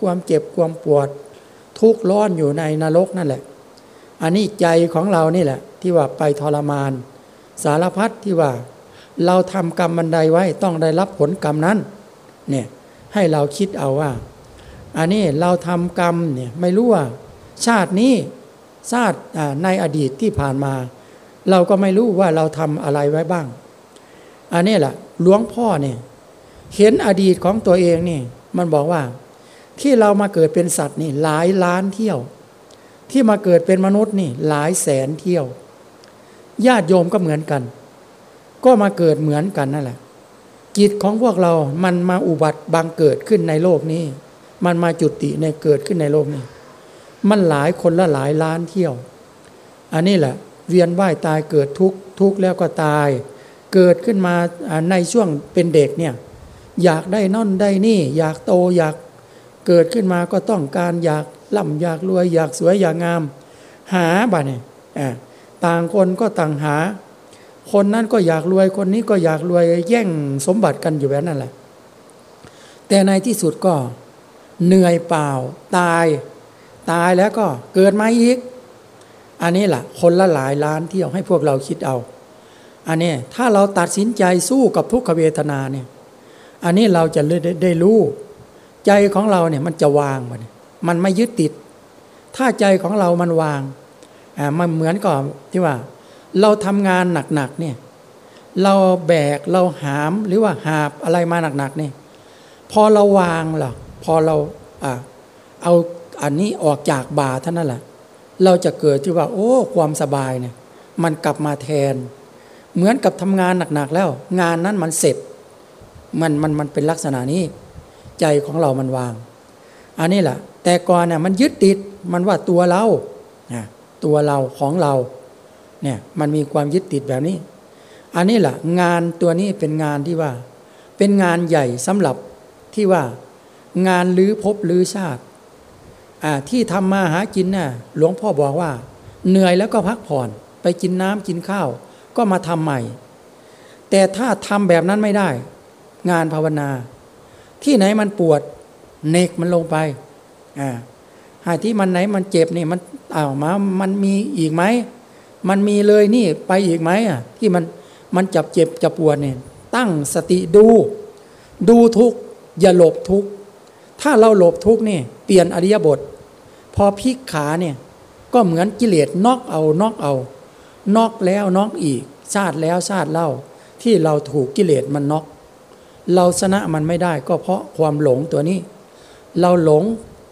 ความเจ็บความปวด ทุกข์ร้อนอยู่ในนรกนั่นแหละ อันนี้ใจของเรานี่แหละ ที่ว่าไปทรมาน สารพัดที่ว่า เราทำกรรมบันไดไว้ต้องได้รับผลกรรมนั้นเนี่ยให้เราคิดเอาว่า อันนี้เราทำกรรมเนี่ยไม่รู้ว่า ชาตินี้ชาติในอดีตที่ผ่านมา เราก็ไม่รู้ว่าเราทำอะไรไว้บ้าง อันนี้แหละหลวงพ่อเนี่ยเห็นอดีตของตัวเองนี่มันบอกว่า ที่เรามาเกิดเป็นสัตว์นี่หลายล้านเที่ยว ที่มาเกิดเป็นมนุษย์นี่หลายแสนเที่ยว ญาติโยมก็เหมือนกัน ก็มาเกิดเหมือนกันนั่นแหละจิตของพวกเรา มันมาอุบัติบังเกิดขึ้นในโลกนี้ มันมาจุติในเกิดขึ้นในโลกนี้ มันหลายคนละหลายล้านเที่ยว อันนี้แหละ เวียนว่ายตายเกิดทุกทุกแล้วก็ตาย เกิดขึ้นมาในช่วงเป็นเด็กเนี่ย อยากได้น่นได้นี่ อยากโตอยาก เกิดขึ้นมาก็ต้องการอยากล่ำอยากรวยอยากสวยอยากงาม หาบ่เนี่ยต่างคนก็ต่างหา คนนั้นก็อยากรวยคนนี้ก็อยากรวยแย่งสมบัติกันอยู่แบบนั้นแหละ แต่ในที่สุดก็เหนื่อยเปล่า ตาย ตายแล้วก็เกิดมาอีก อันนี้แหละคนละหลายล้านเที่ยวให้พวกเราคิดเอา อันนี้ถ้าเราตัดสินใจสู้กับทุกขเวทนาเนี่ย อันนี้เราจะได้ได้รู้ ใจของเราเนี่ยมันจะวางมันมันไม่ยึดติด ถ้าใจของเรามันวางอ่ามันเหมือนกับที่ว่า เราทำงานหนักๆเนี่ยเราแบกเราหามหรือว่าหาบอะไรมาหนักๆเนี่ยพอเราวางหรอพอเราอ่าเอาอันนี้ออกจากบาเท่านั้นแหละเราจะเกิดที่ว่า โอ้ ความสบายเนี่ย มันกลับมาแทน เหมือนกับทำงานหนักๆแล้ว งานนั้นมันเสร็จ มันมันมันเป็นลักษณะนี้ ใจของเรามันวาง อันนี้แหละแต่ก่อนเนี่ยมันยึดติดมันว่าตัวเราตัวเราของเราเนี่ยมันมีความยึดติดแบบนี้ อันนี้แหละงานตัวนี้เป็นงานที่ว่า เป็นงานใหญ่สำหรับที่ว่างานลื้อภพลื้อชาติที่ทำมาหากินน่ะหลวงพ่อบอกว่า เหนื่อยแล้วก็พักผ่อนไปกินน้ำกินข้าว ก็มาทำใหม่ แต่ถ้าทำแบบนั้นไม่ได้ งานภาวนา ที่ไหนมันปวดเนกมันลงไปอ่าหาที่มันไหนมันเจ็บนี่มันอ้าวมามันมีอีกไหมมันมีเลยนี่ไปอีกไหมอะที่มันมันจับเจ็บจับปวดเนี่ยตั้งสติดู ดูทุกอย่าหลบทุกถ้าเราหลบทุกนี่เปลี่ยนอริยบท พอพลิกขาเนี่ยก็เหมือนกิเลสนอกเอานอกเอานอกแล้วนอกอีกชาติแล้วชาติเล่าที่เราถูกกิเลสมันนอก เราชนะมันไม่ได้ก็เพราะความหลงตัวนี้ เราหลง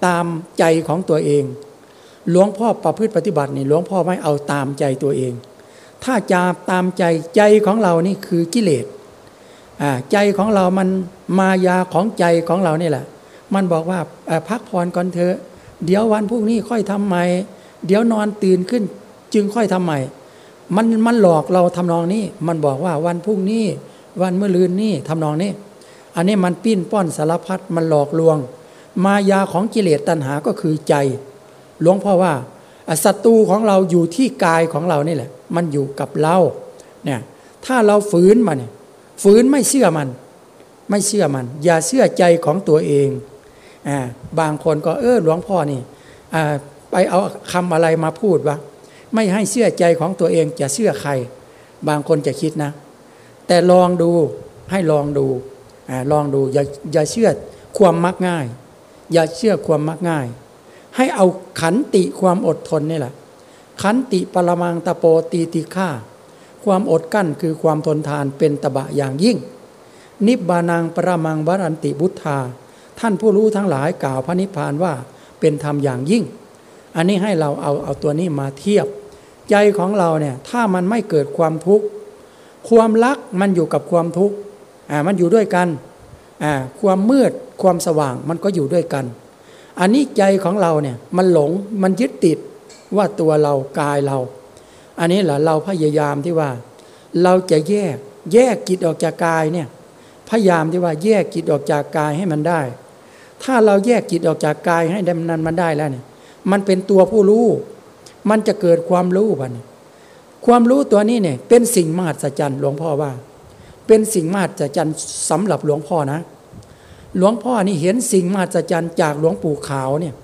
ตามใจของตัวเอง หลวงพ่อประพฤติปฏิบัตินี่หลวงพ่อไม่เอาตามใจตัวเอง ถ้าจะตามใจใจของเรานี่คือกิเลสใจของเรามันมายาของใจของเรานี่แหละ มันบอกว่าพักผ่อนก่อนเถอะ เดี๋ยววันพรุ่งนี้ค่อยทำใหม่ เดี๋ยวนอนตื่นขึ้น จึงค่อยทำใหม่ มันมันหลอกเราทำนองนี้ มันบอกว่าวันพรุ่งนี้ วันเมื่อลืนนี้ทำนองนี้ อันนี้มันปิ้นป้อนสารพัดมันหลอกลวง มายาของกิเลสตัณหาก็คือใจ หลวงพ่อว่าศัตรูของเราอยู่ที่กายของเรานี่แหละ มันอยู่กับเราเนี่ยถ้าเราฝืนมันฝืนไม่เชื่อมัน ไม่เชื่อมัน อย่าเชื่อใจของตัวเองอ่าบางคนก็เออหลวงพ่อนี่อ่าไปเอาคำอะไรมาพูดวะไม่ให้เชื่อใจของตัวเองจะเชื่อใคร บางคนจะคิดนะ แต่ลองดูให้ลองดู ลองดูอย่าอย่าเชื่อความมักง่าย อย่าเชื่อความมักง่าย ให้เอาขันติความอดทนนี่แหละ ขันติปรมังตะโปตีติฆ่าความอดกั้นคือความทนทานเป็นตบะอย่างยิ่ง นิบบานังปรมังวรันติบุทธา ท่านผู้รู้ทั้งหลายกล่าวพระนิพพานว่าเป็นธรรมอย่างยิ่ง อันนี้ให้เราเอาเอาตัวนี้มาเทียบ ใจของเราเนี่ยถ้ามันไม่เกิดความทุกข์ความรักมันอยู่กับความทุกข์ มันอยู่ด้วยกัน ความมืดความสว่างมันก็อยู่ด้วยกัน อันนี้ใจของเราเนี่ยมันหลงมันยึดติดว่าตัวเรากายเรา อันนี้แหละเราพยายามที่ว่า เราจะแยกแยกจิตออกจากกายเนี่ยพยายามที่ว่าแยกจิตออกจากกายให้มันได้ ถ้าเราแยกจิตออกจากกายให้ดำนันมันได้แล้วเนี่ยมันเป็นตัวผู้รู้ มันจะเกิดความรู้บันความรู้ตัวนี้เนี่ยเป็นสิ่งมหัศจรรย์หลวงพ่อว่า เป็นสิ่งมหัศจรรย์สำหรับหลวงพ่อนะ หลวงพ่อนี่เห็นสิ่งมหัศจรรย์จากหลวงปู่ขาวเนี่ย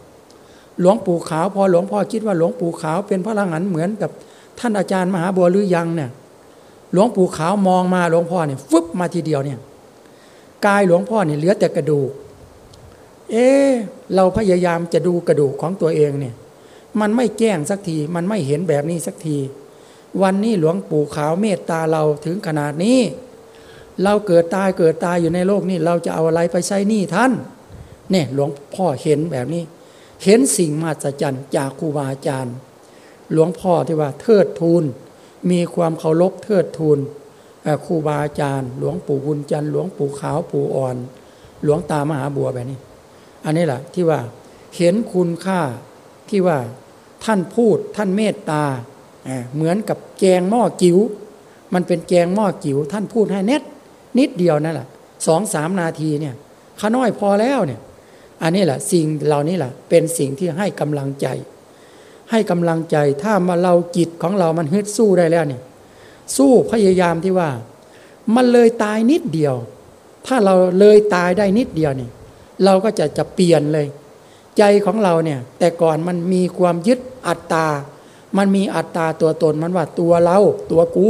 หลวงปู่ขาวพอหลวงพ่อคิดว่าหลวงปู่ขาวเป็นพระลังหันเหมือนกับท่านอาจารย์มหาบัวหรือยังเนี่ยหลวงปู่ขาวมองมาหลวงพ่อเนี่ยฟึบมาทีเดียวเนี่ยกายหลวงพ่อเนี่ยเหลือแต่กระดูก เอ๊เราพยายามจะดูกระดูกของตัวเองเนี่ยมันไม่แจ้งสักทีมันไม่เห็นแบบนี้สักที วันนี้หลวงปู่ขาวเมตตาเราถึงขนาดนี้ เราเกิดตายเกิดตายอยู่ในโลกนี้ เราจะเอาอะไรไปใช้หนี้ท่านเนี่ยหลวงพ่อเห็นแบบนี้ เห็นสิ่งมหัศจรรย์จากครูบาอาจารย์ หลวงพ่อที่ว่าเทิดทูนมีความเคารพเทิดทูนครูบาอาจารย์ หลวงปู่บุญจันทร์หลวงปู่ขาวปู่อ่อน หลวงตามหาบัวแบบนี้ อันนี้แหละที่ว่าเห็นคุณค่าที่ว่าท่านพูดท่านเมตตาเหมือนกับแกงหม้อจิ๋วมันเป็นแกงหม้อจิ๋วท่านพูดให้เน็ต นิดเดียวนั่นแหละสองสามนาทีเนี่ยข้าน้อยพอแล้วเนี่ย อันนี้แหละสิ่งเหล่านี้แหละเป็นสิ่งที่ให้กำลังใจ ให้กำลังใจถ้ามาเราจิตของเรามันฮึดสู้ได้แล้วเนี่ยสู้พยายามที่ว่า มันเลยตายนิดเดียว ถ้าเราเลยตายได้นิดเดียวเนี่ยเราก็จะจะเปลี่ยนเลย ใจของเราเนี่ย แต่ก่อนมันมีความยึดอัตตา มันมีอัตตาตัวตนมันว่าตัวเรา ตัวกู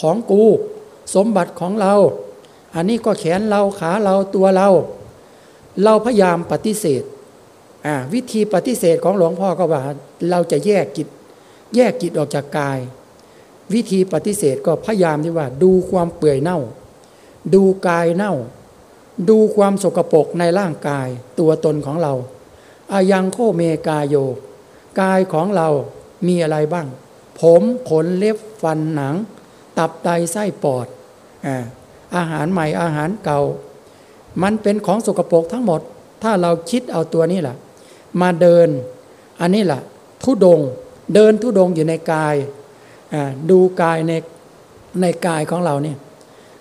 ของกู สมบัติของเรา อันนี้ก็แขนเราขาเราตัวเรา เราพยายามปฏิเสธวิธีปฏิเสธของหลวงพ่อก็ว่า เราจะแยกจิต แยกจิตออกจากกาย วิธีปฏิเสธก็พยายามที่ว่า ดูความเปื่อยเน่า ดูกายเน่า ดูความสกปรกในร่างกายตัวตนของเราอายังโคเมกายโย กายของเรามีอะไรบ้าง ผมขนเล็บฟันหนัง ตับไตไส้ปอดอา อาหารใหม่อาหารเก่า มันเป็นของสกปรกทั้งหมด ถ้าเราคิดเอาตัวนี้แหละมาเดิน อันนี้แหละทุดงเดินทุดงอยู่ในกายดูกายในในกายของเราเนี่ย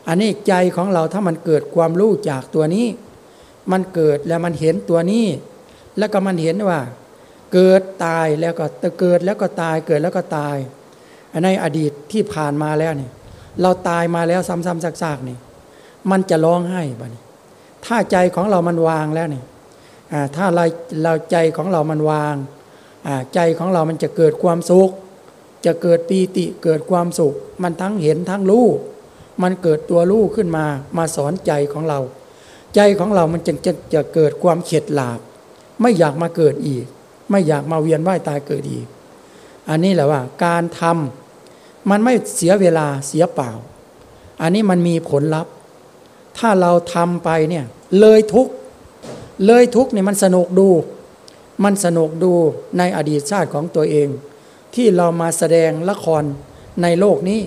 อันนี้ใจของเราถ้ามันเกิดความรู้จากตัวนี้ มันเกิดแล้วมันเห็นตัวนี้ แล้วก็มันเห็นว่า เกิดตายแล้วก็เกิดแล้วก็ตายเกิดแล้วก็ตาย ในอดีตที่ผ่านมาแล้วเนี่ย เราตายมาแล้วซ้ำๆซากๆนี่ มันจะร้องไห้บ้านี้ถ้าใจของเรามันวางแล้วนี่ถ้าเราเราใจของเรามันวางใจของเรามันจะเกิดความสุข จะเกิดปีติเกิดความสุข มันทั้งเห็นทั้งรู้มันเกิดตัวรู้ขึ้นมามาสอนใจของเรา ใจของเรามันจึงจะจะเกิดความเข็ดหลาบ ไม่อยากมาเกิดอีก ไม่อยากมาเวียนว่ายตายเกิดอีก อันนี้แหละว่าการทำ มันไม่เสียเวลาเสียเปล่า อันนี้มันมีผลลัพธ์ ถ้าเราทำไปเนี่ยเลยทุกเลยทุกเนี่ยมันสนุกดู มันสนุกดูในอดีตชาติของตัวเอง ที่เรามาแสดงละครในโลกนี้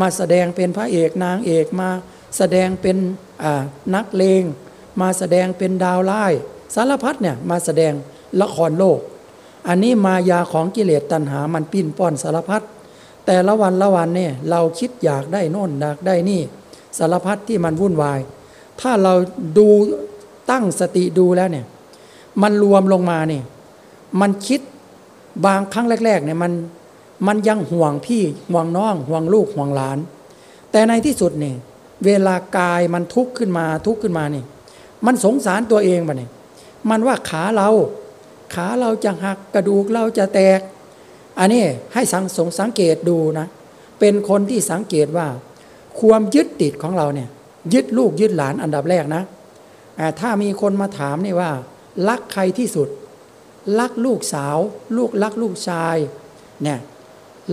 มาแสดงเป็นพระเอกนางเอกมาแสดงเป็นนักเลง มาแสดงเป็นดาวไล่สารพัดเนี่ยมาแสดงละครโลก อันนี้มายาของกิเลสตัณหามันปิ้นป้อนสารพัด แต่ละวันละวันเนี่ยเราคิดอยากได้โน่นอยากได้นี่ สารพัดที่มันวุ่นวาย ถ้าเราดูตั้งสติดูแล้วเนี่ย มันรวมลงมาเนี่ยมันคิดบางครั้งแรกๆเนี่ยมันมันยังห่วงพี่ห่วงน้อง ห่วงลูกห่วงหลาน แต่ในที่สุดเนี่ยเวลากายมันทุกข์ขึ้นมาทุกข์ขึ้นมาเนี่ยมันสงสารตัวเองปะเนี่ยมันว่าขาเรา ขาเราจะหักกระดูกเราจะแตก อันนี้ให้สังสงสังเกตดูนะ เป็นคนที่สังเกตว่า ความยึดติดของเราเนี่ย ยึดลูกยึดหลานอันดับแรกนะถ้ามีคนมาถามนี่ว่า รักใครที่สุด รักลูกสาว ลูกรักลูกชายเนี่ย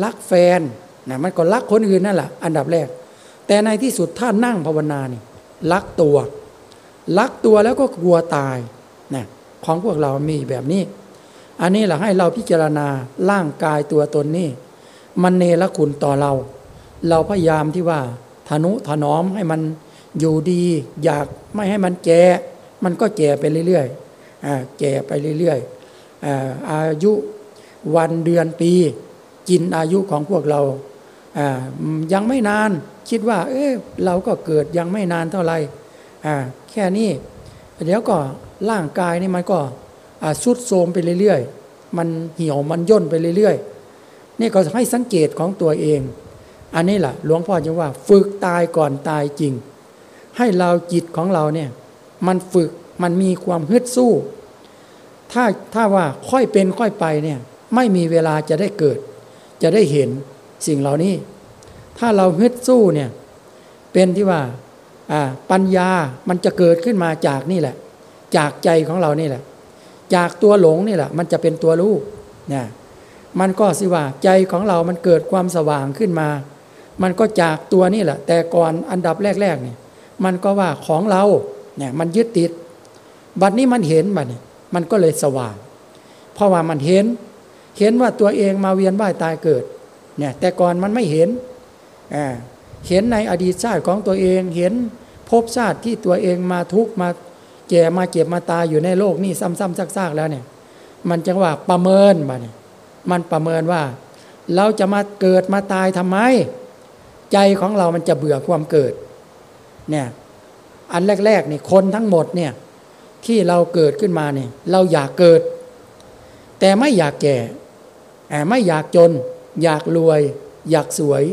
รักแฟนนะมันก็รักคนอื่นนั่นแหละอันดับแรก แต่ในที่สุดถ้านั่งภาวนานี่รักตัวรักตัวแล้วก็กลัวตายนะของพวกเรามีแบบนี้ อันนี้แหละให้เราพิจารณาร่างกายตัวตนนี่มันเนรคุณต่อเรา เราพยายามที่ว่าทนุถนอมให้มันอยู่ดี อยากไม่ให้มันแก่มันก็แก่ไปเรื่อยๆแก่ไปเรื่อยๆอายุวันเดือนปี กินอายุของพวกเรายังไม่นานคิดว่า เอ๊เราก็เกิดยังไม่นานเท่าไหร่แค่นี้เดี๋ยวก็ร่างกายนี่มันก็ สุดโทมไปเรื่อยๆ มันเหี่ยวมันย่นไปเรื่อยๆ นี่ก็ให้สังเกตของตัวเอง อันนี้แหละหลวงพ่อจะว่าฝึกตายก่อนตายจริง ให้เราจิตของเราเนี่ยมันฝึกมันมีความฮึดสู้ ถ้าถ้าว่าค่อยเป็นค่อยไปเนี่ยไม่มีเวลาจะได้เกิด จะได้เห็นสิ่งเหล่านี้ ถ้าเราฮึดสู้เนี่ยเป็นที่ว่าปัญญามันจะเกิดขึ้นมาจากนี่แหละ จากใจของเรานี่แหละ จากตัวหลงนี่แหละมันจะเป็นตัวรู้เนี่ยมันก็สิว่าใจของเรามันเกิดความสว่างขึ้นมา มันก็จากตัวนี่แหละ แต่ก่อนอันดับแรกๆนี่มันก็ว่าของเราเนี่ยมันยึดติด บัดนี้มันเห็นบัดนี้มันก็เลยสว่าง เพราะว่ามันเห็น เห็นว่าตัวเองมาเวียนว่ายตายเกิดเนี่ยแต่ก่อนมันไม่เห็นเห็นในอดีตชาติของตัวเองเห็นภพชาติที่ตัวเองมาทุกมา แก่มาเจ็บมาตายอยู่ในโลกนี่ซ้ำๆซากๆแล้วเนี่ย มันจังว่าประเมินมาเนี่ยมันประเมินว่า เราจะมาเกิดมาตายทำไม ใจของเรามันจะเบื่อความเกิด เนี่ยอันแรกๆนี่คนทั้งหมดเนี่ยที่เราเกิดขึ้นมาเนี่ยเราอยากเกิด แต่ไม่อยากแก่ไม่อยากจน อยากรวย อยากสวย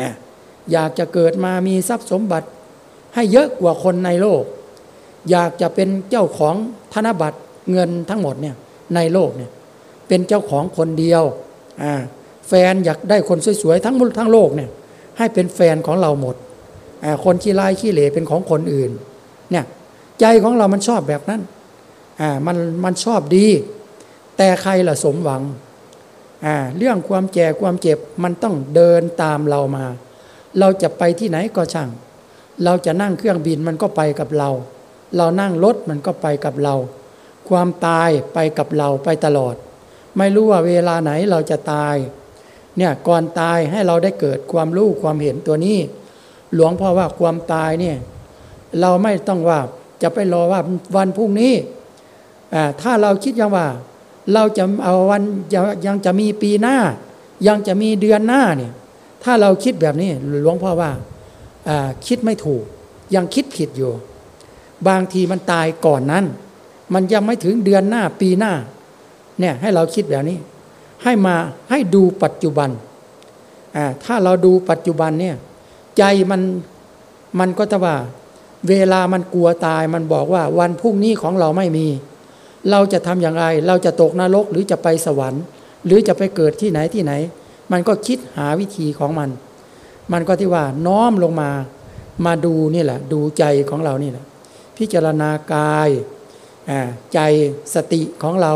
นะอยากจะเกิดมามีทรัพย์สมบัติให้เยอะกว่าคนในโลก อยากจะเป็นเจ้าของธนบัตรเงินทั้งหมดเนี่ยในโลกเนี่ยเป็นเจ้าของคนเดียวอ่าแฟนอยากได้คนสวยๆทั้งทั้งโลกเนี่ยให้เป็นแฟนของเราหมดอ่าคนขี้ไล่ขี้เหร่เป็นของคนอื่นเนี่ยใจของเรามันชอบแบบนั้นอ่ามันมันชอบดี แต่ใครล่ะสมหวังอ่าเรื่องความแก่ความเจ็บมันต้องเดินตามเรามา เราจะไปที่ไหนก็ช่าง เราจะนั่งเครื่องบินมันก็ไปกับเรา เรานั่งรถมันก็ไปกับเรา ความตายไปกับเราไปตลอด ไม่รู้ว่าเวลาไหนเราจะตาย เนี่ยก่อนตายให้เราได้เกิดความรู้ความเห็นตัวนี้ หลวงพ่อว่าความตายเนี่ยเราไม่ต้องว่าจะไปรอว่าวันพรุ่งนี้ถ้าเราคิดยังว่า เราจะเอาวันยังจะมีปีหน้า ยังจะมีเดือนหน้าเนี่ยถ้าเราคิดแบบนี้หลวงพ่อว่าคิดไม่ถูก ยังคิดผิดอยู่ บางทีมันตายก่อนนั้น มันยังไม่ถึงเดือนหน้าปีหน้าเนี่ยให้เราคิดแบบนี้ ให้มาให้ดูปัจจุบันถ้าเราดูปัจจุบันเนี่ยใจมันมันก็จะว่า เวลามันกลัวตายมันบอกว่าวันพรุ่งนี้ของเราไม่มี เราจะทำอย่างไร เราจะตกนรกหรือจะไปสวรรค์ หรือจะไปเกิดที่ไหนที่ไหน มันก็คิดหาวิธีของมัน มันก็ที่ว่าน้อมลงมามาดูนี่แหละ ดูใจของเรานี่แหละ พิจารณากายใจสติของเรา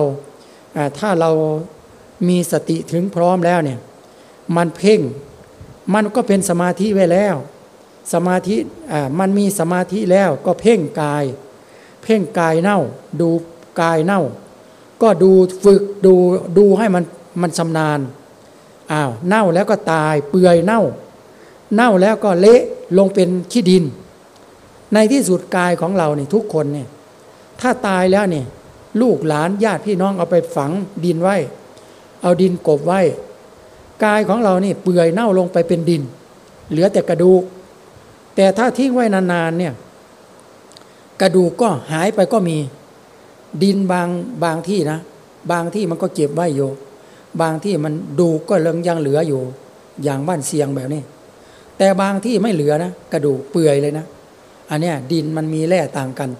ถ้าเรามีสติถึงพร้อมแล้วเนี่ยมันเพ่งมันก็เป็นสมาธิไว้แล้ว สมาธิมันมีสมาธิแล้วก็เพ่งกาย เพ่งกายเน่า ดูกายเน่า ก็ดูฝึกดูดูให้มันมันชำนาญอ้าวเน่าแล้วก็ตายเปื่อยเน่า เน่าแล้วก็เละลงเป็นขี้ดิน ในที่สุดกายของเราเนี่ยทุกคนเนี่ยถ้าตายแล้วเนี่ยลูกหลานญาติพี่น้องเอาไปฝังดินไว้ เอาดินกบไว้ กายของเรานี่เปื่อยเน่าลงไปเป็นดิน เหลือแต่กระดูก แต่ถ้าทิ้งไว้นานๆเนี่ยกระดูกก็หายไปก็มีดินบางบางที่นะ บางที่มันก็เก็บไว้อยู่ บางที่มันดูก็ยังยังเหลืออยู่ อย่างบ้านเสียงแบบนี้ แต่บางที่ไม่เหลือนะ กระดูกเปื่อยเลยนะ อันนี้ดินมันมีแร่ต่างกัน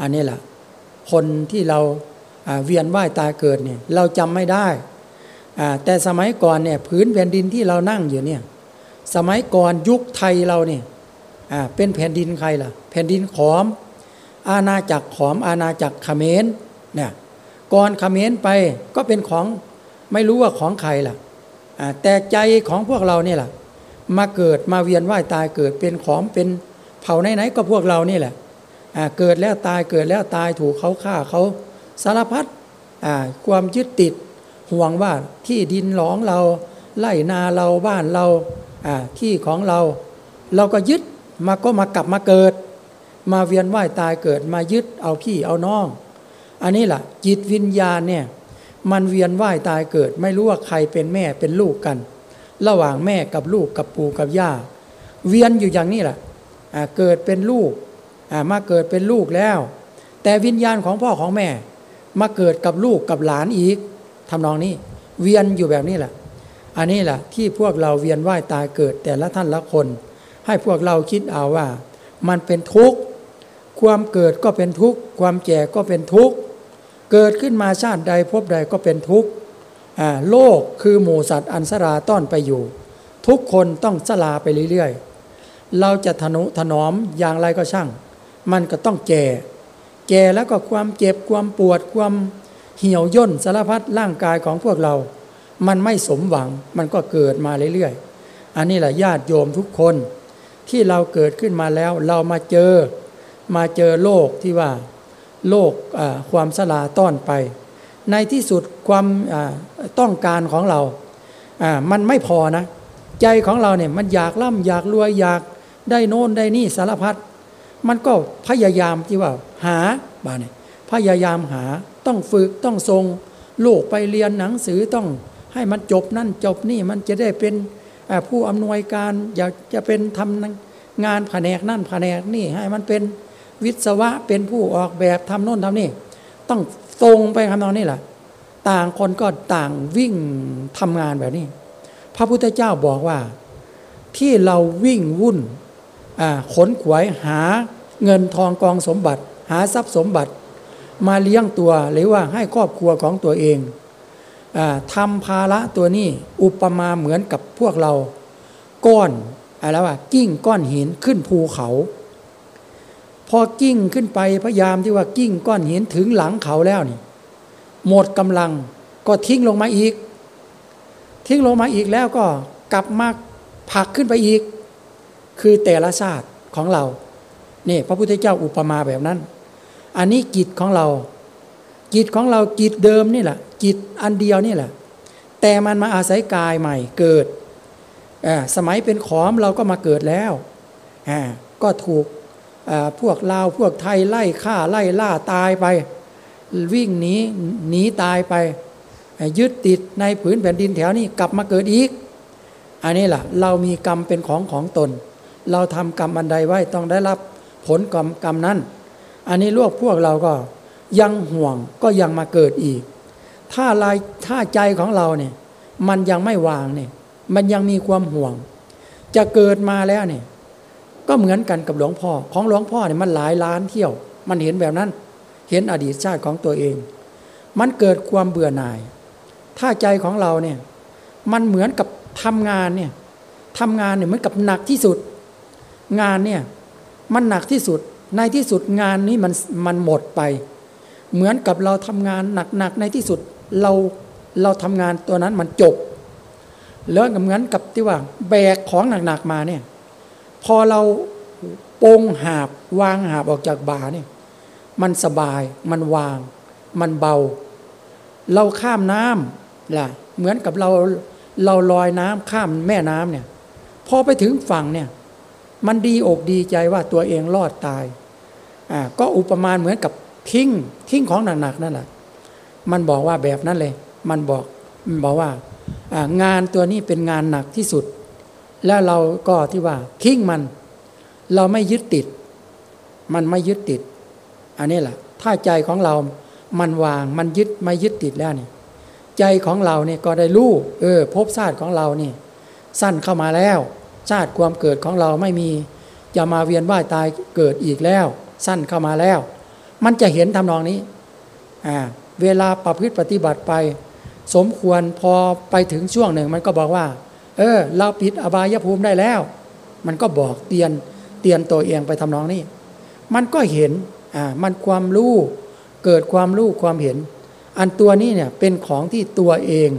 อันนี้แหละคนที่เราเวียนว่ายตายเกิดเนี่ยเราจำไม่ได้ แต่สมัยก่อนเนี่ยพื้นแผ่นดินที่เรานั่งอยู่เนี่ยสมัยก่อนยุคไทยเราเนี่ยเป็นแผ่นดินใครล่ะ แผ่นดินขอม อาณาจักรขอมอาณาจักรเขมรเนี่ยก่อนเขมรไปก็เป็นของไม่รู้ว่าของใครล่ะแต่ใจของพวกเราเนี่ยแหละมาเกิดมาเวียนว่ายตายเกิดเป็นขอมเป็น เผ่าไหนๆก็พวกเรานี่แหละเกิดแล้วตายเกิดแล้วตายถูกเขาฆ่าเขาสารพัดความยึดติดห่วงว่าที่ดินหลองเราไล่นาเราบ้านเราที่ของเรา เราก็ยึดมาก็มากลับมาเกิด มาเวียนว่ายตายเกิดมายึดเอาพี่เอาน้อง อันนี้แหละจิตวิญญาณเนี่ยมันเวียนว่ายตายเกิด ไม่รู้ว่าใครเป็นแม่เป็นลูกกัน ระหว่างแม่กับลูกกับปู่กับย่า เวียนอยู่อย่างนี้แหละ เกิดเป็นลูกมาเกิดเป็นลูกแล้ว แต่วิญญาณของพ่อของแม่ มาเกิดกับลูกกับหลานอีกทำนองนี้ เวียนอยู่แบบนี้แหละอันนี้แหละที่พวกเราเวียนว่ายตายเกิดแต่ละท่านละคน ให้พวกเราคิดเอาว่า มันเป็นทุกข์ความเกิดก็เป็นทุกข์ความแก่ก็เป็นทุกข์เกิดขึ้นมาชาติใดพบใดก็เป็นทุกข์โลกคือหมูสัตว์อันสราต้อนไปอยู่ ทุกคนต้องสลาไปเรื่อยๆ เราจะทนุถนอมอย่างไรก็ช่าง มันก็ต้องแก่ แก่แล้วก็ความเจ็บความปวดความเหี่ยวย่นสารพัดร่างกายของพวกเรา มันไม่สมหวังมันก็เกิดมาเรื่อยๆ อันนี้แหละญาติโยมทุกคนที่เราเกิดขึ้นมาแล้วเรามาเจอ มาเจอโลกที่ว่า โลกความสลาต้อนไป ในที่สุดความต้องการของเรา มันไม่พอนะ ใจของเราเนี่ยมันอยากร่ำอยากรวยอยาก ได้โน่นได้นี่สารพัดมันก็พยายามที่ว่าหาบ้าเนี่ยพยายามหาต้องฝึกต้องทรงลูกไปเรียนหนังสือต้องให้มันจบนั่นจบนี่มันจะได้เป็นผู้อำนวยการอยากจะเป็นทำงานแผนกนั่นแผนกนี่ให้มันเป็นวิศวะเป็นผู้ออกแบบทำโน่นทำนี่ ต้องตรงไปคำนองนี่แหละต่างคนก็ต่างวิ่งทำงานแบบนี้ พระพุทธเจ้าบอกว่าที่เราวิ่งวุ่น ขนขวายหาเงินทองกองสมบัติ หาทรัพย์สมบัติ มาเลี้ยงตัวหรือว่าให้ครอบครัวของตัวเองอทำภาระตัวนี้อุปมาเหมือนกับพวกเรา ก้อนอะไรว่ากิ้งก้อนหินขึ้นภูเขา พอกิ้งขึ้นไปพยายามที่ว่ากิ้งก้อนหินถึงหลังเขาแล้วนี่หมดกำลังก็ทิ้งลงมาอีก ทิ้งลงมาอีกแล้วก็กลับมาผักขึ้นไปอีก คือแต่ละชาติของเรานี่พระพุทธเจ้าอุปมาแบบนั้น อันนี้จิตของเราจิตของเราจิตเดิมนี่แหละจิตอันเดียวนี่แหละ แต่มันมาอาศัยกายใหม่เกิด สมัยเป็นขอมเราก็มาเกิดแล้ว ก็ถูกพวกลาวพวกไทยไล่ฆ่าไล่ล่าตายไป วิ่งหนีหนีตายไป ยึดติดในผืนแผ่นดินแถวนี้กลับมาเกิดอีก อันนี้แหละเรามีกรรมเป็นของของตน เราทำกรรมอันใดไว้ต้องได้รับผลกรรมกรรมนั้น อันนี้ลวกพวกเราก็ยังห่วงก็ยังมาเกิดอีก ถ้าลายถ้าใจของเราเนี่ยมันยังไม่วางเนี่ยมันยังมีความห่วง จะเกิดมาแล้วเนี่ยก็เหมือนกันกับหลวงพ่อ ของหลวงพ่อเนี่ยมันหลายล้านเที่ยว มันเห็นแบบนั้น เห็นอดีตชาติของตัวเอง มันเกิดความเบื่อหน่าย ถ้าใจของเราเนี่ยมันเหมือนกับทำงานเนี่ยทำงานเนี่ยเหมือนกับหนักที่สุด งานเนี่ยมันหนักที่สุดในที่สุดงานนี้มันมันหมดไป เหมือนกับเราทำงานหนักๆในที่สุดเราเราทำงานตัวนั้นมันจบแล้วเหมือนกับที่ว่า แบกของหนักๆมาเนี่ย พอเราโปงหาบวางหาบออกจากบาเนี่ย มันสบายมันวาง มันเบา เราข้ามน้ำล่ะเหมือนกับเราเราลอยน้ำข้ามแม่น้ำเนี่ย พอไปถึงฝั่งเนี่ย มันดีอกดีใจว่าตัวเองรอดตายอ่าก็อุปมาเหมือนกับทิ้งทิ้งของหนักๆนั่นแหละมันบอกว่าแบบนั้นเลย มันบอกมันบอกว่างานตัวนี้เป็นงานหนักที่สุด แล้วเราก็ที่ว่าทิ้งมัน เราไม่ยึดติด มันไม่ยึดติด อันนี้แหละถ้าใจของเรา มันวางมันยึดไม่ยึดติดแล้วนี่ใจของเราเนี่ยก็ได้รู้เออภพชาติของเรานี่ สั้นเข้ามาแล้ว ชาติความเกิดของเราไม่มีจะมาเวียนว่ายตายเกิดอีกแล้ว สั้นเข้ามาแล้ว มันจะเห็นทำนองนี้อ่าเวลาประพฤติปฏิบัติไป สมควรพอไปถึงช่วงหนึ่ง มันก็บอกว่า เออ เราปิดอบายภูมิได้แล้ว มันก็บอกเตียนเตียนตัวเองไปทำนองนี้ มันก็เห็นอ่ามันความรู้เกิดความรู้ความเห็น อันตัวนี้เนี่ยเป็นของที่ตัวเอง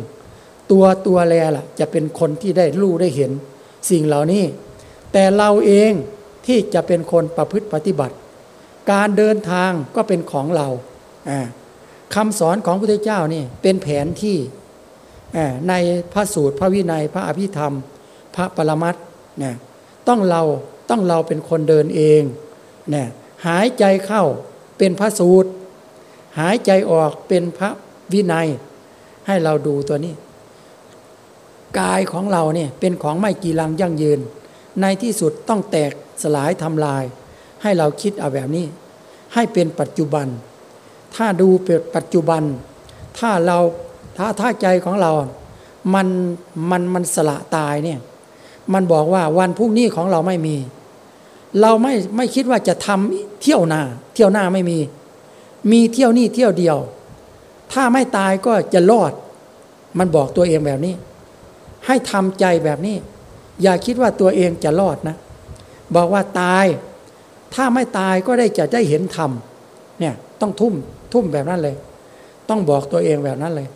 ตัวตัวแลล่ะ จะเป็นคนที่ได้รู้ได้เห็น สิ่งเหล่านี้ แต่เราเองที่จะเป็นคนประพฤติปฏิบัติ การเดินทางก็เป็นของเราคำสอนของพระพุทธเจ้านี่เป็นแผนที่ในพระสูตรพระวินัยพระอภิธรรม พระปรมัตเนี่ยต้องเราต้องเราเป็นคนเดินเองเนี่ยหายใจเข้าเป็นพระสูตร หายใจออกเป็นพระวินัย ให้เราดูตัวนี้ กายของเราเนี่ยเป็นของไม่กีรังยั่งยืน ในที่สุดต้องแตกสลายทำลาย ให้เราคิดเอาแบบนี้ ให้เป็นปัจจุบัน ถ้าดูเป็นปัจจุบัน ถ้าเราถ้าถ้าใจของเรา มันมันมันสละตายเนี่ยมันบอกว่าวันพรุ่งนี้ของเราไม่มี เราไม่ไม่คิดว่าจะทำเที่ยวหน้า เที่ยวหน้าไม่มี มีเที่ยวนี่เที่ยวเดียว ถ้าไม่ตายก็จะรอด มันบอกตัวเองแบบนี้ ให้ทำใจแบบนี้ อย่าคิดว่าตัวเองจะรอดนะ บอกว่าตาย ถ้าไม่ตายก็ได้จะได้เห็นธรรมเนี่ยต้องทุ่มทุ่มแบบนั้นเลย ต้องบอกตัวเองแบบนั้นเลย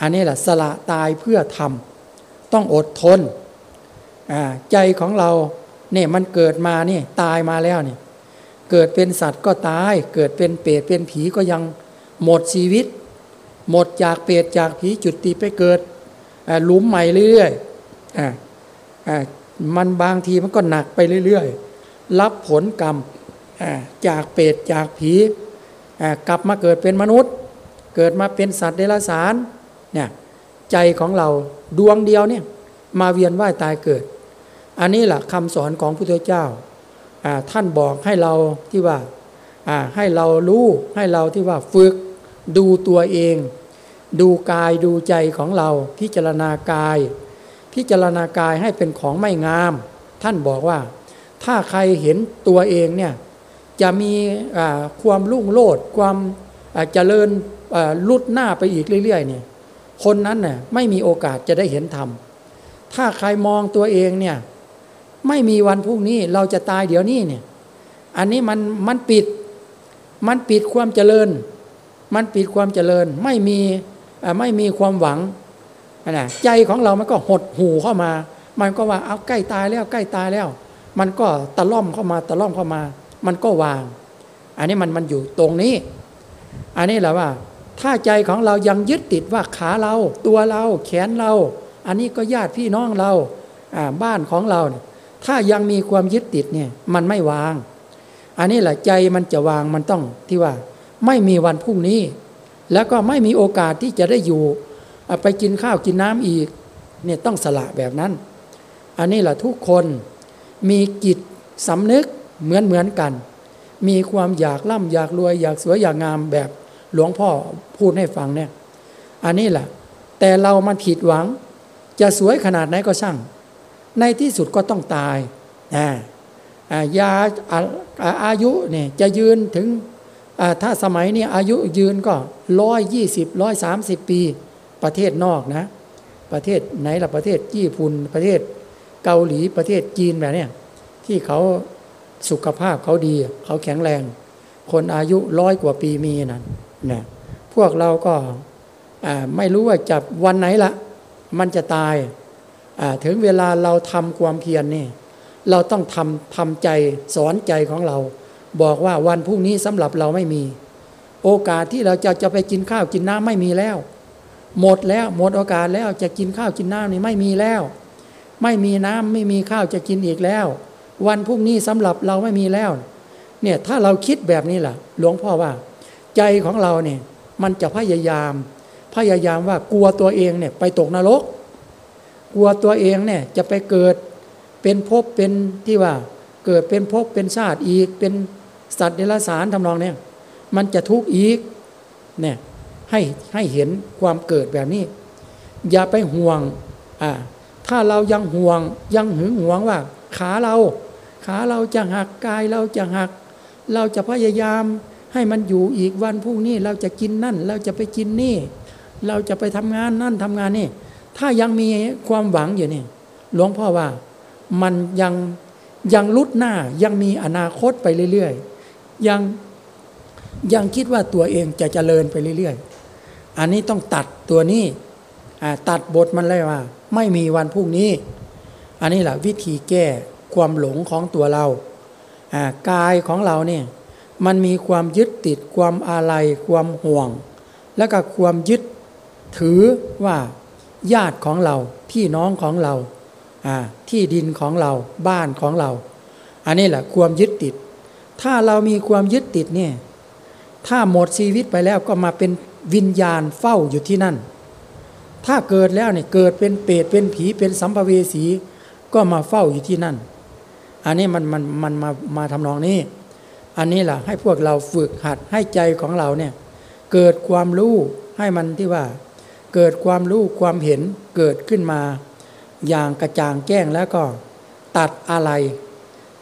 อันนี้แหละสละตายเพื่อทำต้องอดทนใจของเราเนี่ยมันเกิดมานี่ตายมาแล้วเนี่ยเกิดเป็นสัตว์ก็ตาย เกิดเป็นเปรตเป็นผีก็ยังหมดชีวิต หมดจากเปรตจากผีจุดตีไปเกิด หลุมใหม่เรื่อยๆมันบางทีมันก็หนักไปเรื่อยๆ รับผลกรรมจากเปรตจากผีกลับมาเกิดเป็นมนุษย์ เกิดมาเป็นสัตว์เดรัจฉานเนี่ยใจของเราดวงเดียวเนี่ยมาเวียนว่ายตายเกิด อันนี้แหละคำสอนของพระพุทธเจ้าท่านบอกให้เราที่ว่าให้เรารู้ให้เราที่ว่าฝึกดูตัวเอง ดูกายดูใจของเรา พิจารณากาย พิจารณากายให้เป็นของไม่งาม ท่านบอกว่า ถ้าใครเห็นตัวเองเนี่ยจะมีความรุ่งโรจน์ความเจริญลุดหน้าไปอีกเรื่อยๆเนี่ยคนนั้นน่ยไม่มีโอกาสจะได้เห็นธรรมถ้าใครมองตัวเองเนี่ยไม่มีวันพรุ่งนี้เราจะตายเดี๋ยวนี้เนี่ยอันนี้มันมันปิด มันปิดความเจริญ มันปิดความเจริญไม่มี ไม่มีความหวังนะใจของเรามันก็หดหูเข้ามา มันก็ว่าเอาใกล้ตายแล้วใกล้ตายแล้ว มันก็ตะล่อมเข้ามาตะล่อมเข้ามา มันก็วาง อันนี้มันมันอยู่ตรงนี้ อันนี้แหละว่า ถ้าใจของเรายังยึดติดว่าขาเรา ตัวเราแขนเรา อันนี้ก็ญาติพี่น้องเราบ้านของเราถ้ายังมีความยึดติดเนี่ยมันไม่วาง อันนี้แหละใจมันจะวางมันต้องที่ว่า ไม่มีวันพรุ่งนี้ แล้วก็ไม่มีโอกาสที่จะได้อยู่ ไปกินข้าวกินน้ำอีกเนี่ยต้องสละแบบนั้น อันนี้แหละทุกคนมีกิจสำนึกเหมือนเหมือนกัน มีความอยากร่ำอยากรวยอยากสวยอยากงามแบบหลวงพ่อพูดให้ฟังเนี่ย อันนี้แหละแต่เรามันผิดหวัง จะสวยขนาดไหนก็ช่าง ในที่สุดก็ต้องตายอ่ายาอายุเนี่ยจะยืนถึง ถ้าสมัยนี้อายุยืนก็ร้อยยี่สิบร้อยสามสิบปี ประเทศนอกนะ ประเทศไหนล่ะประเทศญี่ปุ่นประเทศเกาหลีประเทศจีนแบบนี้ที่เขาสุขภาพเขาดี เขาแข็งแรง คนอายุร้อยกว่าปีมีนั่นนะพวกเราก็ไม่รู้ว่าจะวันไหนละมันจะตายถึงเวลาเราทำความเพียรนนี่ เราต้องทำทำใจสอนใจของเรา บอกว่าวันพรุ่งนี้สำหรับเราไม่มี โอกาสที่เราจะจะไปกินข้าวกินน้ำไม่มีแล้ว หมดแล้วหมดโอกาสแล้วจะกินข้าวกินน้ำนี่ไม่มีแล้ว ไม่มีน้ำไม่มีข้าวจะกินอีกแล้ว วันพรุ่งนี้สำหรับเราไม่มีแล้ว เนี่ยถ้าเราคิดแบบนี้ล่ะ หลวงพ่อว่า ใจของเราเนี่ยมันจะพยายาม พยายามว่ากลัวตัวเองเนี่ยไปตกนรก กลัวตัวเองเนี่ยจะไปเกิดเป็นภพเป็นที่ว่าเกิดเป็นภพเป็นชาติอีกเป็น สัตว์เดรัจฉานทำนองเนี่ยมันจะทุกข์อีกเนี่ยให้ให้เห็นความเกิดแบบนี้ อย่าไปห่วงอ่าถ้าเรายังห่วงยังหึงหวงว่า ขาเรา ขาเราจะหักกายเราจะหัก เราจะพยายามให้มันอยู่อีกวันพรุ่งนี้เราจะกินนั่น เราจะไปกินนี่ เราจะไปทำงานนั่นทำงานนี่ ถ้ายังมีความหวังอยู่นี่หลวงพ่อว่ามันยังยังลุดหน้ายังมีอนาคตไปเรื่อยๆ ยังยังคิดว่าตัวเองจะเจริญไปเรื่อยๆ อันนี้ต้องตัดตัวนี้ตัดบทมันเลยว่า ไม่มีวันพรุ่งนี้ อันนี้แหละวิธีแก้ความหลงของตัวเรากายของเราเนี่ยมันมีความยึดติดความอาลัยความห่วง และก็ความยึดถือว่าญาติของเราพี่น้องของเราที่ดินของเราบ้านของเรา อันนี้แหละความยึดติด ถ้าเรามีความยึดติดเนี่ย ถ้าหมดชีวิตไปแล้วก็มาเป็นวิญญาณเฝ้าอยู่ที่นั่น ถ้าเกิดแล้วเนี่ยเกิดเป็นเปรตเป็นผีเป็นสัมภเวสีก็มาเฝ้าอยู่ที่นั่น อันนี้มันมันมันมามาทำนองนี้ อันนี้แหละให้พวกเราฝึกหัดให้ใจของเราเนี่ยเกิดความรู้ให้มันที่ว่า เกิดความรู้ความเห็นเกิดขึ้นมา อย่างกระจ่างแจ้งแล้วก็ ตัดอะไร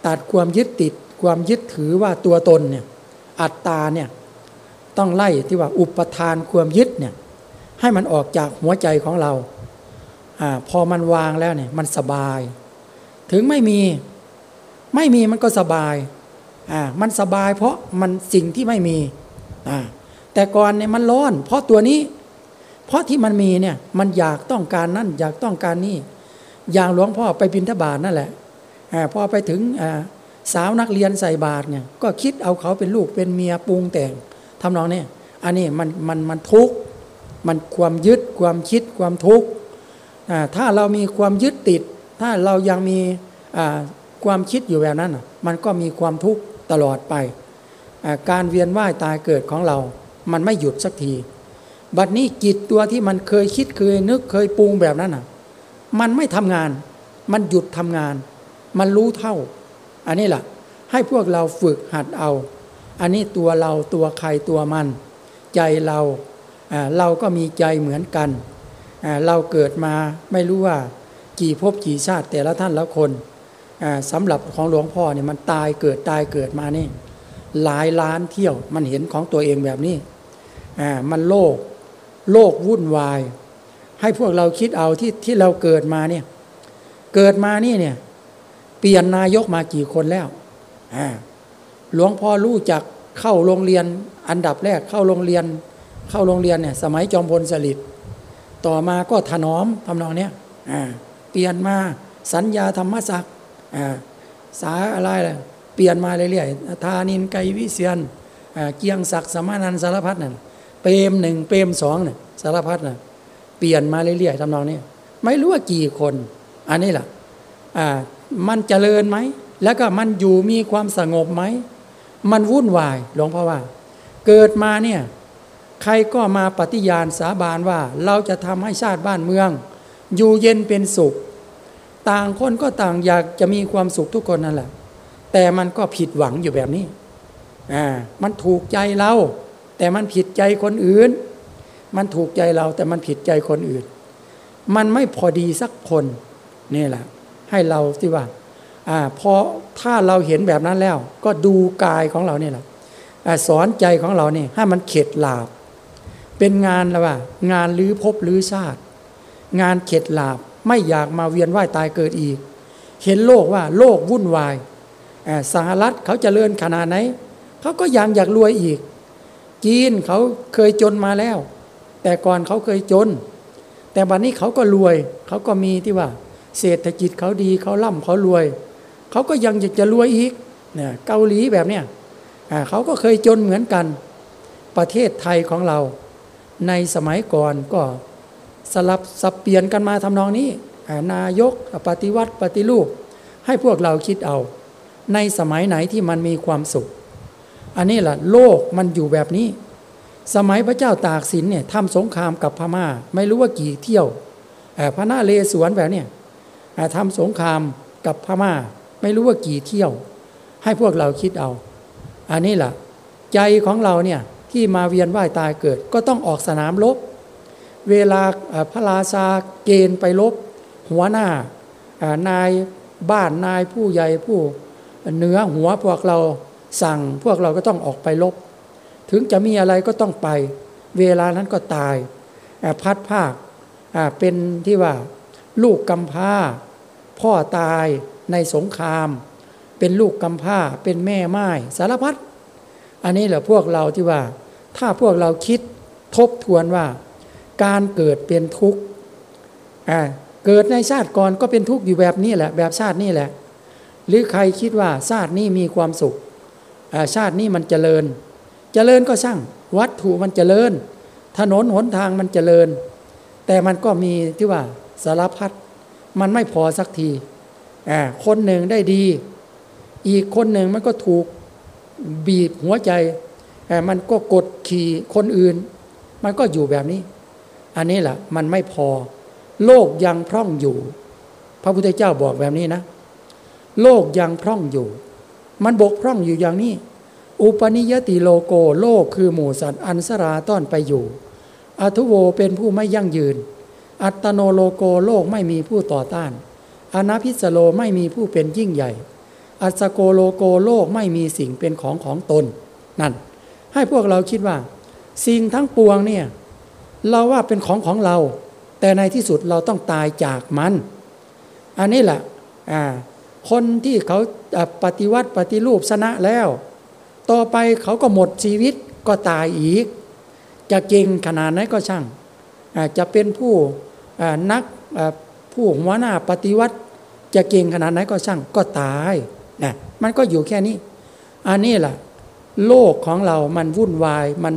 ตัดความยึดติด ความยึดถือว่าตัวตนเนี่ยอัตตาเนี่ยต้องไล่ที่ว่าอุปทานความยึดเนี่ยให้มันออกจากหัวใจของเราอพอมันวางแล้วเนี่ยมันสบาย ถึงไม่มีไม่มีมันก็สบายอ่ามันสบายเพราะมันสิ่งที่ไม่มีอ่าแต่ก่อนเนี่ยมันร้อน เพราะตัวนี้ เพราะที่มันมีเนี่ยมันอยากต้องการนั่นอยากต้องการนี่อย่างหลวงพ่อไปบินทบาทนั่นแหละอ่าพอไปถึงอ่า สาวนักเรียนใส่บาทเนี่ยก็คิดเอาเขาเป็นลูกเป็นเมียปรุงแต่งทำนองนี้อันนี้มันมันมันทุกข์มันความยึดความคิดความทุกข์ถ้าเรามีความยึดติด ถ้าเรายังมีความคิดอยู่แบบนั้น มันก็มีความทุกข์ตลอดไป การเวียนว่ายตายเกิดของเรา มันไม่หยุดสักที บัดนี้จิตตัวที่มันเคยคิดเคยนึกเคยปรุงแบบนั้นอะมันไม่ทำงาน มันหยุดทำงาน มันรู้เท่า อันนี้แหละให้พวกเราฝึกหัดเอา อันนี้ตัวเราตัวใครตัวมัน ใจเราเราก็มีใจเหมือนกัน เราเกิดมาไม่รู้ว่ากี่ภพกี่ชาติแต่ละท่านละคนสำหรับของหลวงพ่อเนี่ยมันตายเกิดตายเกิดมานี่ หลายล้านเที่ยวมันเห็นของตัวเองแบบนี้มันโลกโลกวุ่นวาย ให้พวกเราคิดเอาที่ที่เราเกิดมาเนี่ยเกิดมานี่เนี่ย เปลี่ยนนายกมากี่คนแล้วหลวงพ่อรู้จักเข้าโรงเรียนอันดับแรกเข้าโรงเรียน เข้าโรงเรียนเนี่ยสมัยจอมพลสฤษดิ์ต่อมาก็ถนอมทำนองเนี้ยเปลี่ยนมาสัญญาธรรมศักดิ์สาอะไรเลยเปลี่ยนมาเรื่อยๆทานินไกวิเศียนเกียงศักดิ์สมานันสารพัดนั่นเปรมหนึ่งเปรมสองเนี่ยสารพัดน่ะเปลี่ยนมาเรื่อยๆทำนองนี้ไม่รู้ว่ากี่คน อันนี้แหละ มันเจริญไหม แล้วก็มันอยู่มีความสงบไหม มันวุ่นวายหลวงพ่อว่า เกิดมาเนี่ยใครก็มาปฏิญาณสาบานว่า เราจะทำให้ชาติบ้านเมือง อยู่เย็นเป็นสุข ต่างคนก็ต่างอยากจะมีความสุขทุกคนนั่นแหละ แต่มันก็ผิดหวังอยู่แบบนี้อ่ามันถูกใจเรา แต่มันผิดใจคนอื่น มันถูกใจเราแต่มันผิดใจคนอื่น มันไม่พอดีสักคนนี่แหละ ให้เราที่ว่าอ่าพอถ้าเราเห็นแบบนั้นแล้ว ก็ดูกายของเราเนี่ยแหละสอนใจของเราเนี่ยให้มันเข็ดหลาบ เป็นงานแล้วว่างานลื้อพบลื้อชาติ งานเข็ดหลาบไม่อยากมาเวียนว่ายตายเกิดอีก เห็นโลกว่าโลกวุ่นวายสหรัฐเขาจเจริญขนาดไหนเขาก็ยังอยากรวยอีก จีนเขาเคยจนมาแล้ว แต่ก่อนเขาเคยจน แต่บัดนนี้เขาก็รวยเขาก็มีที่ว่า เศรษฐกิจเขาดีเขาล่ำเขารวย เขาก็ยังอยากจะรวยอีกเนี่ยเกาหลีแบบเนี้ยเขาก็เคยจนเหมือนกัน ประเทศไทยของเรา ในสมัยก่อนก็สลับสับเปลี่ยนกันมาทำนองนี้นายกปฏิวัติปฏิรูป ให้พวกเราคิดเอา ในสมัยไหนที่มันมีความสุข อันนี้แหละโลกมันอยู่แบบนี้ สมัยพระเจ้าตากสินเนี่ยทำสงครามกับพมา่า ไม่รู้ว่ากี่เที่ยวพระนาเลสวนแบบเนี่ย ทำสงครามกับพมา่า ไม่รู้ว่ากี่เที่ยว ให้พวกเราคิดเอา อันนี้แหละใจของเราเนี่ยที่มาเวียนว่ายตายเกิด ก็ต้องออกสนามรบเวลาพระราชาเกณฑ์ไปลบหัวหน้านายบ้านนายผู้ใหญ่ผู้เหนือหัวพวกเราสั่งพวกเราก็ต้องออกไปลบถึงจะมีอะไรก็ต้องไป เวลานั้นก็ตายพัดภาคเป็นที่ว่า ลูกกำพร้า พ่อตายในสงคราม เป็นลูกกำพร้าเป็นแม่ไม้สารพัดอันนี้แหละพวกเราที่ว่า ถ้าพวกเราคิดทบทวนว่า การเกิดเป็นทุกข์เกิดในชาติก่อนก็เป็นทุกข์อยู่แบบนี้แหละ แบบชาตินี้แหละ หรือใครคิดว่าชาตินี้มีความสุขชาตินี้มันเจริญ เจริญก็ช่าง วัตถุมันเจริญ ถนนหนทางมันเจริญ แต่มันก็มีที่ว่า สารพัดมันไม่พอสักทีคนหนึ่งได้ดี อีกคนหนึ่งมันก็ถูกบีบหัวใจมันก็กดขี่คนอื่น มันก็อยู่แบบนี้ อันนี้แหละมันไม่พอ โลกยังพร่องอยู่ พระพุทธเจ้าบอกแบบนี้นะ โลกยังพร่องอยู่ มันบกพร่องอยู่อย่างนี้ อุปนิยติโลโกโลกคือหมู่สัตว์อันสราต้อนไปอยู่อทุโวเป็นผู้ไม่ยั่งยืน อัตโนโลโกโลกไม่มีผู้ต่อต้าน อนาพิสโลไม่มีผู้เป็นยิ่งใหญ่ อัสโกโลโกโลกไม่มีสิ่งเป็นของของตน นั่น ให้พวกเราคิดว่า สิ่งทั้งปวงเนี่ยเราว่าเป็นของของเรา แต่ในที่สุดเราต้องตายจากมัน อันนี้แหละคนที่เขาปฏิวัติปฏิรูปชนะแล้ว ต่อไปเขาก็หมดชีวิตก็ตายอีก จะเก่งขนาดไหนก็ช่าง จะเป็นผู้ นักผู้หัวหน้าปฏิวัติ จะเก่งขนาดไหนก็ช่างก็ตายนะมันก็อยู่แค่นี้ อันนี้แหละโลกของเรามันวุ่นวายมัน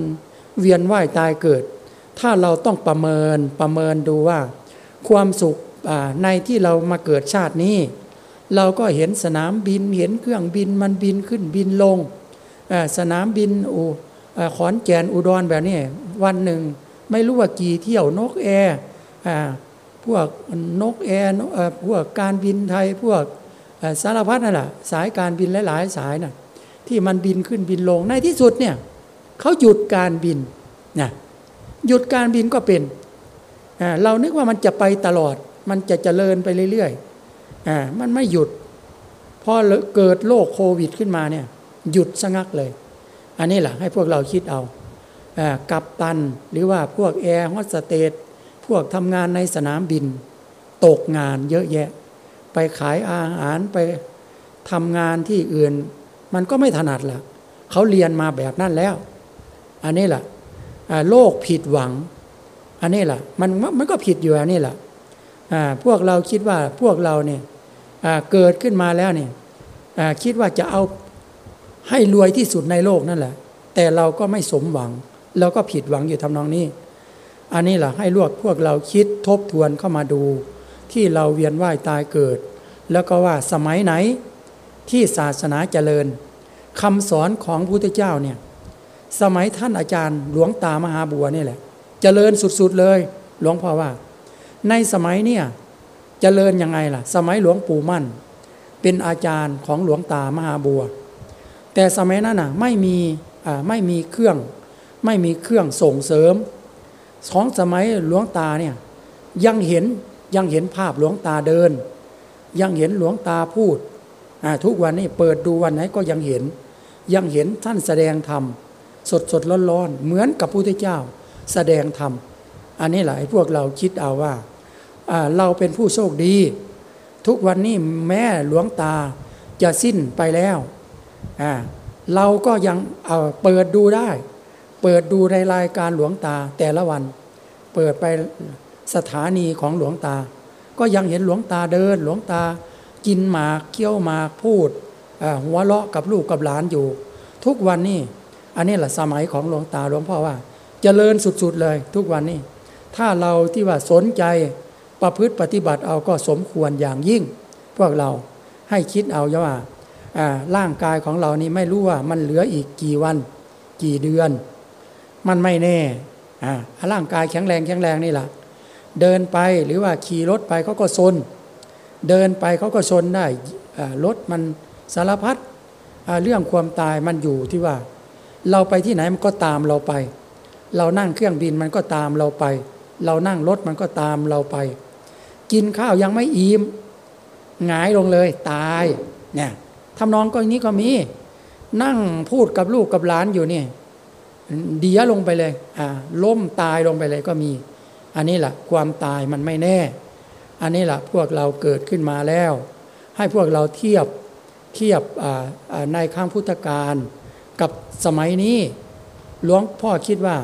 เวียนว่ายตายเกิด ถ้าเราต้องประเมินประเมินดูว่า ความสุขในที่เรามาเกิดชาตินี้ เราก็เห็นสนามบินเห็นเครื่องบินมันบินขึ้นบินลง สนามบินอุขอนแก่นอุดรแบบนี้วันหนึ่ง ไม่รู้ว่ากี่เที่ยวนกแอร์ พวกนกแอร์พวกการบินไทยพวกสารพัดนั่นแหละสายการบินหลาย ๆ สายน่ะที่มันบินขึ้นบินลงในที่สุดเนี่ยเขาหยุดการบินนะหยุดการบินก็เป็น เรานึกว่ามันจะไปตลอด มันจะเจริญไปเรื่อยๆมันไม่หยุด พอเกิดโรคโควิดขึ้นมาเนี่ยหยุดสงักเลย อันนี้แหละให้พวกเราคิดเอากับตันหรือว่าพวกแอร์ฮอสเตส พวกทำงานในสนามบิน ตกงานเยอะแยะ ไปขายอาหารไปทำงานที่อื่น มันก็ไม่ถนัดละเขาเรียนมาแบบนั้นแล้ว อันนี้แหละโลกผิดหวัง อันนี้แหละมันมันก็ผิดอยู่อันนี้แหละพวกเราคิดว่าพวกเราเนี่ยเกิดขึ้นมาแล้วเนี่ยคิดว่าจะเอาให้รวยที่สุดในโลกนั่นแหละ แต่เราก็ไม่สมหวัง เราก็ผิดหวังอยู่ทำนองนี้ อันนี้แหละให้ลวกพวกเราคิดทบทวนเข้ามาดู ที่เราเวียนว่ายตายเกิด แล้วก็ว่าสมัยไหนที่ศาสนาเจริญคำสอนของพุทธเจ้าเนี่ยสมัยท่านอาจารย์หลวงตามหาบัวนี่แหละเจริญสุดๆเลย หลวงพ่อว่า ในสมัยเนี่ยเจริญยังไงล่ะ สมัยหลวงปู่มั่น เป็นอาจารย์ของหลวงตามหาบัว แต่สมัยนั้นน่ะไม่มีไม่มีเครื่อง ไม่มีเครื่องส่งเสริม ของสมัยหลวงตาเนี่ยยังเห็นยังเห็นภาพหลวงตาเดิน ยังเห็นหลวงตาพูดทุกวันนี้เปิดดูวันไหนก็ยังเห็น ยังเห็นท่านแสดงธรรมสดสดร้อนร้อนเหมือนกับพระพุทธเจ้าแสดงธรรมอันนี้แหละพวกเราคิดเอาว่าเราเป็นผู้โชคดี ทุกวันนี้แม่หลวงตาจะสิ้นไปแล้วเราก็ยังเเปิดดูได้ เปิดดูในรายการหลวงตาแต่ละวัน เปิดไปสถานีของหลวงตา ก็ยังเห็นหลวงตาเดิน หลวงตากินหมากเคี้ยวหมากพูดหัวเราะกับลูกกับหลานอยู่ ทุกวันนี้อันนี้แหละสมัยของหลวงตาหลวงพ่อว่าจเจริญสุดๆเลย ทุกวันนี้ ถ้าเราที่ว่าสนใจประพฤติปฏิบัติเอาก็สมควรอย่างยิ่ง พวกเราให้คิดเอาว่าร่างกายของเรานี่ไม่รู้ว่ามันเหลืออีกกี่วัน กี่เดือน มันไม่แน่อ่าร่างกายแข็งแรงแข็งแรงนี่แหละเดินไปหรือว่าขี่รถไปเขาก็ซนเดินไปเขาก็ซนได้รถมันสารพัดเรื่องความตายมันอยู่ที่ว่า เราไปที่ไหนมันก็ตามเราไป เรานั่งเครื่องบินมันก็ตามเราไป เรานั่งรถมันก็ตามเราไป กินข้าวยังไม่อิ่มหงายลงเลยตายเนี่ยทำนองก็อย่างนี้ก็มี นั่งพูดกับลูกกับหลานอยู่นี่ เดียลงไปเลยอ่าล้มตายลงไปเลยก็มี อันนี้แหละความตายมันไม่แน่ อันนี้แหละพวกเราเกิดขึ้นมาแล้ว ให้พวกเราเทียบเทียบในข้างพุทธกาลกับสมัยนี้หลวงพ่อคิดว่า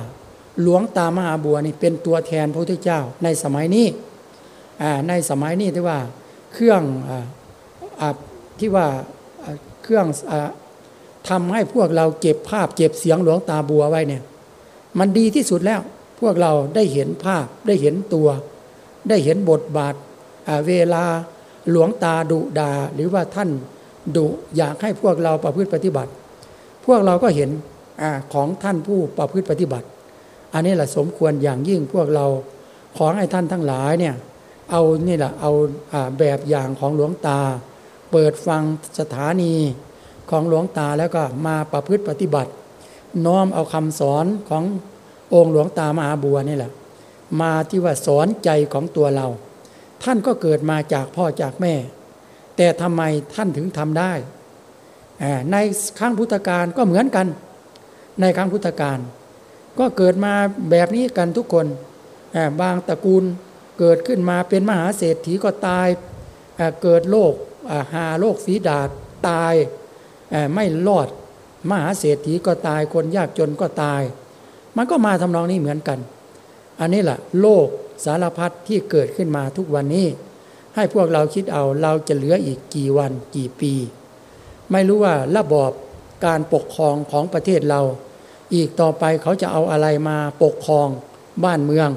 หลวงตามหาบัวนี่เป็นตัวแทนพระพุทธเจ้าในสมัยนี้ในสมัยนี้ที่ว่าเครื่องอที่ว่าเครื่อง ทำให้พวกเราเก็บภาพเก็บเสียงหลวงตาบัวไว้เนี่ย มันดีที่สุดแล้ว พวกเราได้เห็นภาพได้เห็นตัว ได้เห็นบทบาทเวลาหลวงตาดุดา หรือว่าท่านดุอยากให้พวกเราประพฤติปฏิบัติ พวกเราก็เห็นอของท่านผู้ประพฤติปฏิบัติ อันนี้แหละสมควรอย่างยิ่งพวกเราขอให้ท่านทั้งหลายเนี่ยเอานี่แหละเอาแบบอย่างของหลวงตา เปิดฟังสถานี ของหลวงตาแล้วก็มาประพฤติปฏิบัติ น้อมเอาคำสอนขององค์หลวงตามหาบัวนี่แหละ มาที่ว่าสอนใจของตัวเรา ท่านก็เกิดมาจากพ่อจากแม่ แต่ทำไมท่านถึงทำได้ ในครั้งพุทธกาลก็เหมือนกัน ในครั้งพุทธกาลก็เกิดมาแบบนี้กันทุกคนบางตระกูลเกิดขึ้นมาเป็นมหาเศรษฐีก็ตายเกิดโรคหาโรคฝีดาษตาย ไม่รอด มหาเศรษฐีก็ตายคนยากจนก็ตาย มันก็มาทำนองนี้เหมือนกัน อันนี้แหละโลกสารพัดที่เกิดขึ้นมาทุกวันนี้ ให้พวกเราคิดเอาเราจะเหลืออีกกี่วันกี่ปี ไม่รู้ว่าระบอบการปกครองของประเทศเรา อีกต่อไปเขาจะเอาอะไรมาปกครองบ้านเมือง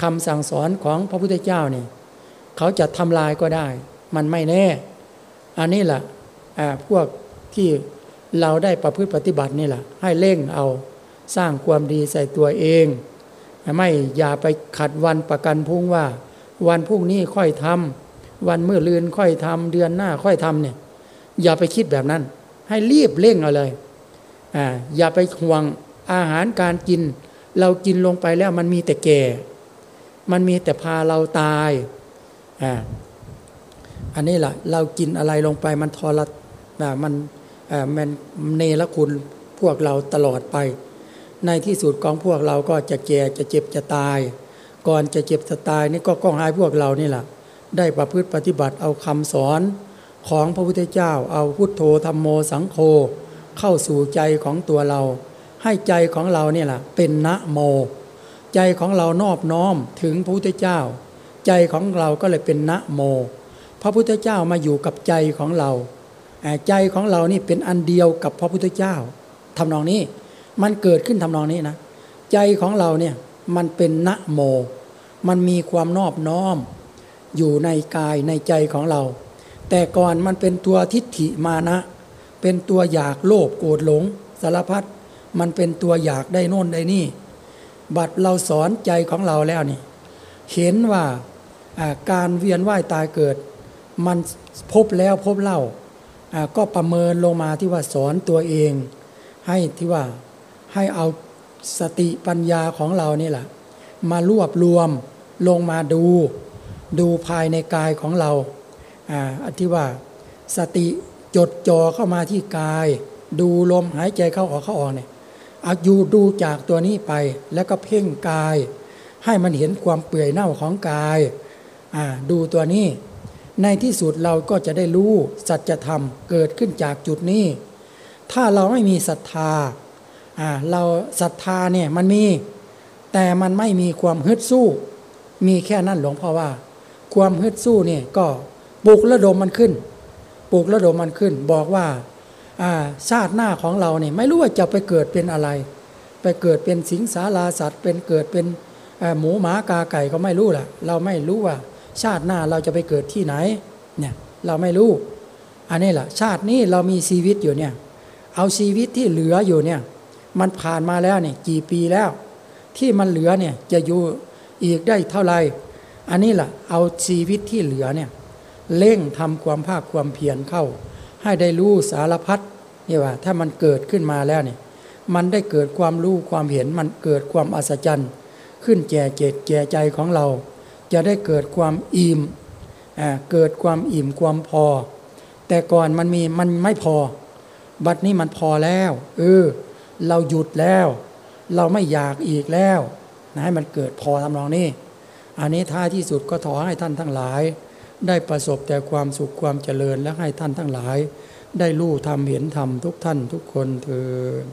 คำสั่งสอนของพระพุทธเจ้าเนี่ยเขาจะทำลายก็ได้ มันไม่แน่ อันนี้แหละพวก ที่เราได้ประพฤติปฏิบัตินี่แหละให้เร่งเอาสร้างความดีใส่ตัวเอง ไม่อย่าไปขัดวันประกันพุ่งว่า วันพรุ่งนี้ค่อยทำวันเมื่อลืนค่อยทำเดือนหน้าค่อยทำเนี่ยอย่าไปคิดแบบนั้น ให้รีบเร่งเอาเลยอ่าอย่าไปห่วงอาหารการกิน เรากินลงไปแล้วมันมีแต่แก่ มันมีแต่พาเราตายอ่าอันนี้แหละเรากินอะไรลงไปมันทรมันมัน เนรคุณพวกเราตลอดไป ในที่สุดของพวกเราก็จะแก่จะเจ็บจะตาย ก่อนจะเจ็บจะตายนี่ก็ก้องหายพวกเรานี่แหละได้ประพฤติปฏิบัติเอาคำสอนของพระพุทธเจ้าเอาพุทโธธรรมโมสังโฆเข้าสู่ใจของตัวเรา ให้ใจของเราเนี่ยแหละเป็นนะโม ใจของเรานอบน้อมถึงพระพุทธเจ้า ใจของเราก็เลยเป็นนะโม พระพุทธเจ้ามาอยู่กับใจของเรา ใจของเรานี่เป็นอันเดียวกับพระพุทธเจ้าทำนองนี้มันเกิดขึ้นทำนองนี้นะ ใจของเราเนี่ยมันเป็นนะโม มันมีความนอบน้อม อยู่ในกายในใจของเรา แต่ก่อนมันเป็นตัวทิฏฐิมานะ เป็นตัวอยากโลภโกรธหลงสารพัดมันเป็นตัวอยากได้โน่นได้นี่ บัดเราสอนใจของเราแล้วนี่ เห็นว่าการเวียนว่ายตายเกิด มันพบแล้วพบเล่า ก็ประเมินลงมาที่ว่าสอนตัวเอง ให้ที่ว่าให้เอาสติปัญญาของเรานี่แหละมารวบรวมลงมาดู ดูภายในกายของเราอ่าที่ว่าสติจดจ่อเข้ามาที่กาย ดูลมหายใจเข้าออกเข้าออกเนี่ยอายูดูจากตัวนี้ไปแล้วก็เพ่งกาย ให้มันเห็นความเปื่อยเน่าของกายดูตัวนี้ ในที่สุดเราก็จะได้รู้สัจธรรมเกิดขึ้นจากจุดนี้ ถ้าเราไม่มีศรัทธาเราศรัทธาเนี่ยมันมี แต่มันไม่มีความฮึดสู้ มีแค่นั้นหลวงพ่อว่า ความฮึดสู้เนี่ยก็ปลุกระดมมันขึ้นปลุกระดมมันขึ้น บอกว่าชาติหน้าของเราเนี่ยไม่รู้ว่าจะไปเกิดเป็นอะไร ไปเกิดเป็นสิงสาราสัตว์ เป็นเกิดเป็นหมูหมากาไก่ก็ไม่รู้แหละเราไม่รู้ว่า ชาติหน้าเราจะไปเกิดที่ไหนเนี่ยเราไม่รู้ อันนี้แหละชาตินี้เรามีชีวิตอยู่เนี่ยเอาชีวิตที่เหลืออยู่เนี่ยมันผ่านมาแล้วเนี่ยกี่ปีแล้ว ที่มันเหลือเนี่ยจะอยู่อีกได้เท่าไหร่อันนี้แหละเอาชีวิตที่เหลือเนี่ยเร่งทำความภาคความเพียรเข้า ให้ได้รู้สารพัดนี่ว่า ถ้ามันเกิดขึ้นมาแล้วเนี่ยมันได้เกิดความรู้ความเห็นมันเกิดความอัศจรรย์ ขึ้นแก่เจตแก่ใจของเรา จะได้เกิดความอิ่มเกิดความอิ่มความพอ แต่ก่อนมันมีมันไม่พอ บัดนี้มันพอแล้วเออเราหยุดแล้ว เราไม่อยากอีกแล้วนะให้มันเกิดพอทำนองนี่อันนี้ท้ายที่สุดก็ขอให้ท่านทั้งหลาย ได้ประสบแต่ความสุขความเจริญและให้ท่านทั้งหลาย ได้รู้ทำเห็นทำทุกท่านทุกคนเถิด